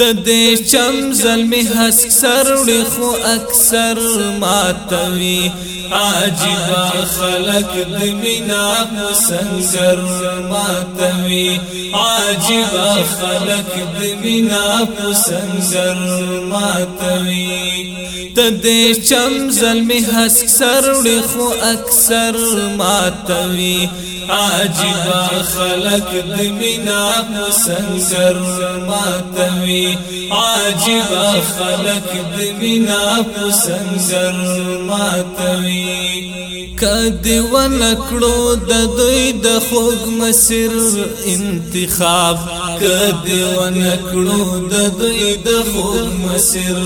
ته دې چم زلمی حس سر وړي خو اکثر ماتوي عجیب خلق د مینا سنگر ماتوي عجیب خلق د مینا سنگر ماتوي ته دې چم زلمی حس سر وړي خو اکثر ماتوي عجیب خلق د مینا سنگر ماتوي وي عجیب خلق د مینا پسنګر ماتوي کدی ونکړو د دوی د خوګ مسیر انتخاب کدی ونکړو د دوی د خوګ مسیر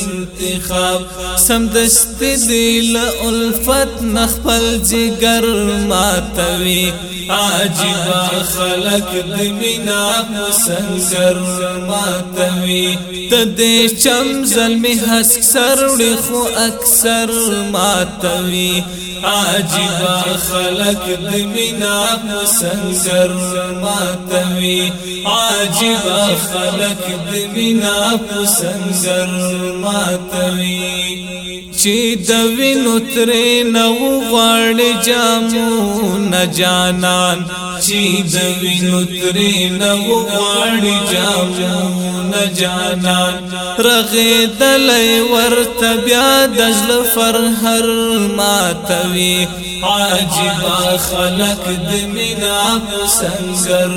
انتخاب سمدست دی له الفت نخپل جګر ماتوي عجیب خلق د مینا سنگر ماتوي تدې چم زلمی حسک سر وړي خو اکثر ماتوي عجیب خلق د مینا سنگر ماتوي عجیب خلق د مینا سنگر ماتوي چې د وینو تر نو غړ جامو نه جانان چې د وینو ترې نه غواړي جامونه جانان رغېدلی ورته بیا د زړه فرهر ماتوي عاجبه خلق د مینا سنګر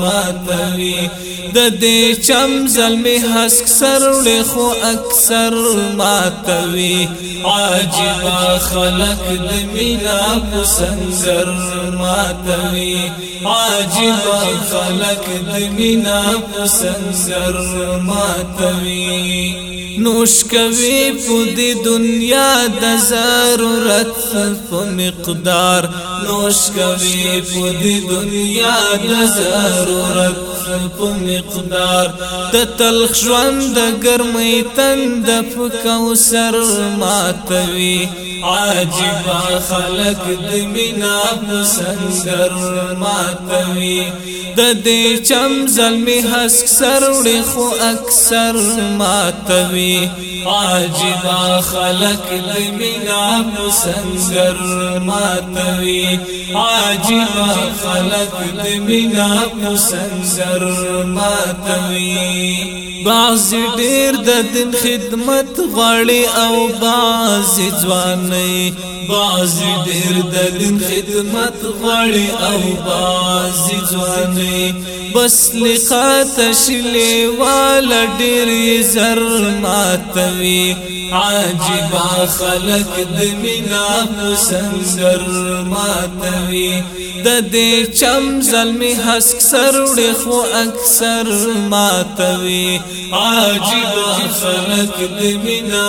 ماتوي د دې چم زلمې حسک سر خو اکثر ماتوي عاجبه خلق د مینا سنګر ماتوي عاجز خلق د مینا پسنسر ماتوي نوش کوي په د دنیا د ضرورت په مقدار نوش کوي په د دنیا د ضرورت په مقدار د تلخ ژوند د ګرمۍ تند په کوثر ماتوي عجیب خلق د مینا مسنگر ماتوي د دې چم زلمی حسک سر وړي خو اکثر ماتوي عجیب خلق د مینا مسنگر ماتوي عجیب خلق د مینا مسنگر ماتوي بعض ډیر د دین خدمت غړي او بعض ځوان نه باز ډیر د خدمت غړي او باز ځوان بس لخات شلې وال ډیر زر ماتوي عجیب خلق د مینا سنگر ماتوي د دې چم زلمی حسک سرړ خو اکثر ماتوي عجیب خلق د مینا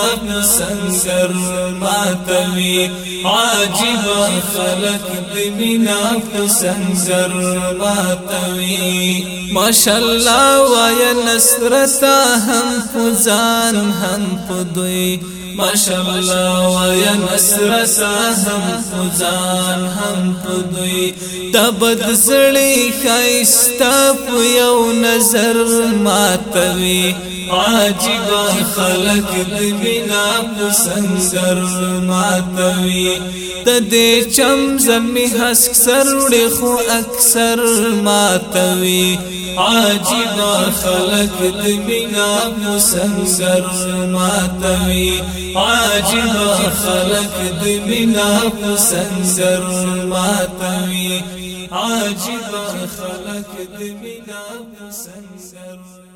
سنگر ماتوي عجیب خلق د مینا سنگر ماتوي ماشاءالله وای نصرت هم فزان هم فدوي دوی ماشالله وای نصر سهم خدان هم دوی تبد سړی خیستا په یو نظر ماتوي عاجب خلق د بنا پسنګر ماتوي د دې چم زمي حسک سر وړي خو اکثر ماتوي عاجب خلق دبنا مسنسر مسنگر ماتوي عاجب خلق دبنا مسنسر مسنگر ماتوي عاجب خلق دبنا مسنسر مسنگر